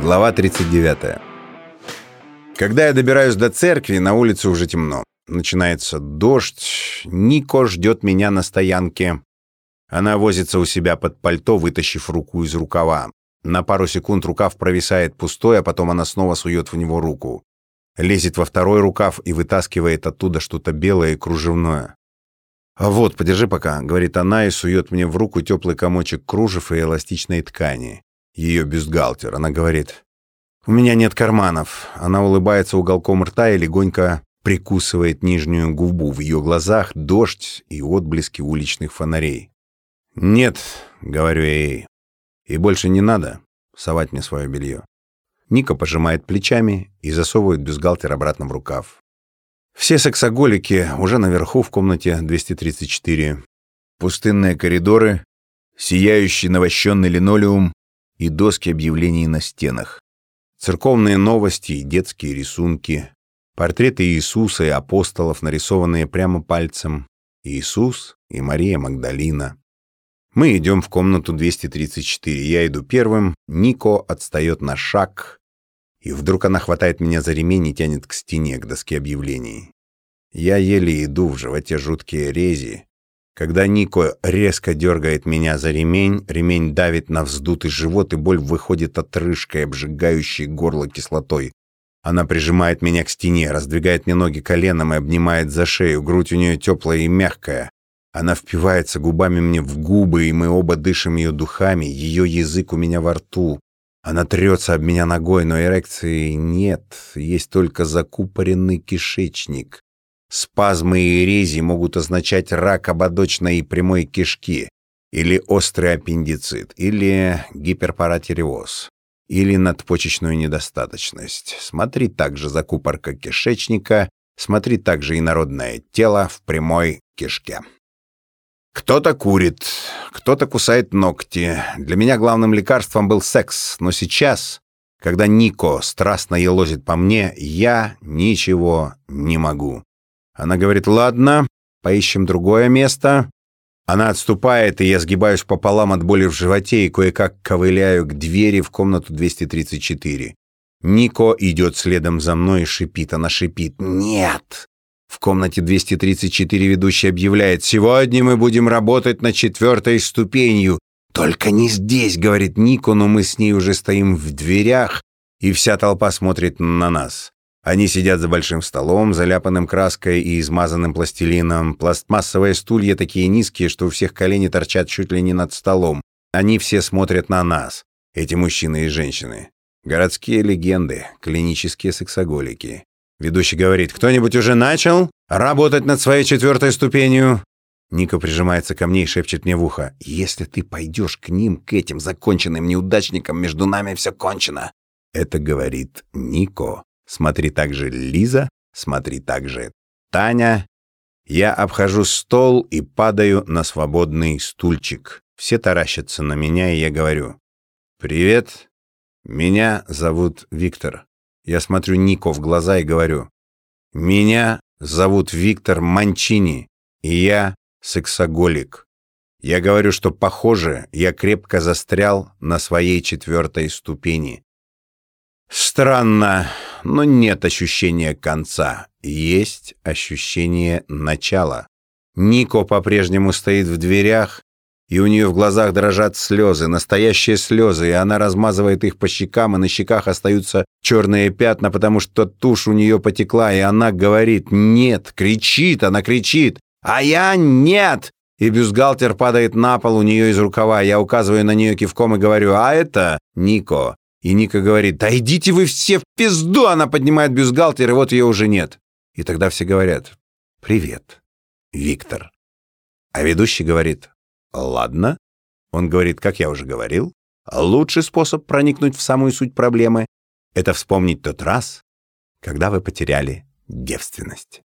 Глава 39. Когда я добираюсь до церкви, на улице уже темно. Начинается дождь. Нико ждет меня на стоянке. Она возится у себя под пальто, вытащив руку из рукава. На пару секунд рукав провисает пустой, а потом она снова сует в него руку. Лезет во второй рукав и вытаскивает оттуда что-то белое и кружевное. «А вот, подержи пока», — говорит она и сует мне в руку теплый комочек кружев и эластичной ткани ее бюстгальтер. Она говорит, «У меня нет карманов». Она улыбается уголком рта и легонько прикусывает нижнюю губу. В ее глазах дождь и отблески уличных фонарей. «Нет», — говорю я ей, — «и больше не надо совать мне свое белье». Ника пожимает плечами и засовывает бюстгальтер обратно в рукав. Все сексоголики уже наверху в комнате 234. Пустынные коридоры, сияющий навощенный линолеум, и доски объявлений на стенах. Церковные новости и детские рисунки. Портреты Иисуса и апостолов, нарисованные прямо пальцем. Иисус и Мария Магдалина. Мы идем в комнату 234. Я иду первым, Нико отстает на шаг, и вдруг она хватает меня за ремень и тянет к стене, к доске объявлений. Я еле иду, в животе жуткие рези, когда Нико резко дергает меня за ремень, ремень давит на вздутый живот, и боль выходит отрыжкой, обжигающей горло кислотой. Она прижимает меня к стене, раздвигает мне ноги коленом и обнимает за шею. Грудь у нее теплая и мягкая. Она впивается губами мне в губы, и мы оба дышим ее духами. Ее язык у меня во рту. Она трется об меня ногой, но эрекции нет. Есть только закупоренный кишечник. Спазмы и рези могут означать рак ободочной и прямой кишки, или острый аппендицит, или гиперпаратиреоз, или надпочечную недостаточность. Смотри также закупорка кишечника, смотри также инородное тело в прямой кишке. Кто-то курит, кто-то кусает ногти. Для меня главным лекарством был секс, но сейчас, когда Нико страстно елозит по мне, я ничего не могу. Она говорит, ладно, поищем другое место. Она отступает, и я сгибаюсь пополам от боли в животе и кое-как ковыляю к двери в комнату 234. Нико идет следом за мной и шипит. Она шипит «Нет!». В комнате 234 ведущий объявляет «Сегодня мы будем работать на четвертой ступенью». «Только не здесь», — говорит Нико, но мы с ней уже стоим в дверях, и вся толпа смотрит на нас. Они сидят за большим столом, заляпанным краской и измазанным пластилином. Пластмассовые стулья такие низкие, что у всех колени торчат чуть ли не над столом. Они все смотрят на нас, эти мужчины и женщины. Городские легенды, клинические сексоголики. Ведущий говорит, «Кто-нибудь уже начал работать над своей четвертой ступенью?» Ника прижимается ко мне и шепчет мне в ухо, «Если ты пойдешь к ним, к этим законченным неудачникам, между нами все кончено». Это говорит Нико. Смотри также Лиза, смотри также Таня. Я обхожу стол и падаю на свободный стульчик. Все таращатся на меня, и я говорю. «Привет, меня зовут Виктор». Я смотрю Нико в глаза и говорю. «Меня зовут Виктор Манчини, и я сексоголик». Я говорю, что, похоже, я крепко застрял на своей четвертой ступени. Странно, но нет ощущения конца. Есть ощущение начала. Нико по-прежнему стоит в дверях, и у нее в глазах дрожат слезы, настоящие слезы, и она размазывает их по щекам, и на щеках остаются черные пятна, потому что тушь у нее потекла, и она говорит «нет», кричит, она кричит, а я «нет», и бюстгальтер падает на пол у нее из рукава. Я указываю на нее кивком и говорю «а это Нико». И Ника говорит, да идите вы все в пизду! Она поднимает бюстгальтер, и вот ее уже нет. И тогда все говорят, привет, Виктор. А ведущий говорит, ладно. Он говорит, как я уже говорил, лучший способ проникнуть в самую суть проблемы — это вспомнить тот раз, когда вы потеряли девственность.